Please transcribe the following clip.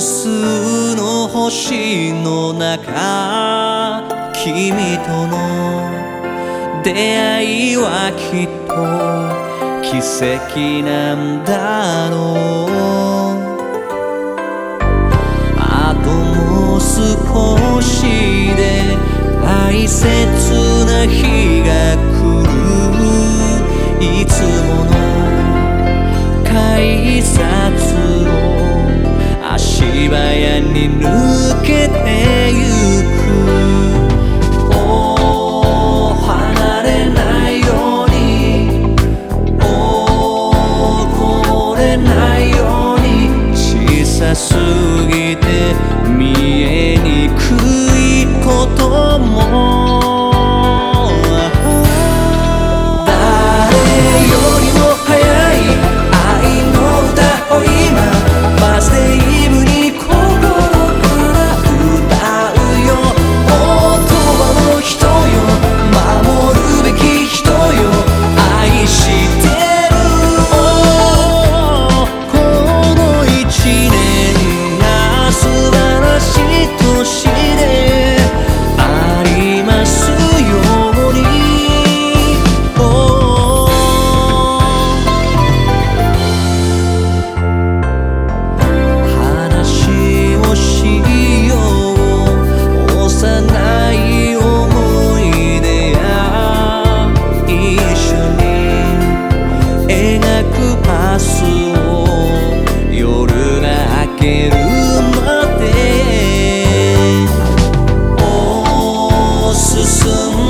数の星の中君との出会いはきっと奇跡なんだろう。あともう少しで大切な日が来る。いつもの改札早に抜けてゆく。おー離れないように。なくパスを夜が明けるまで。お進む。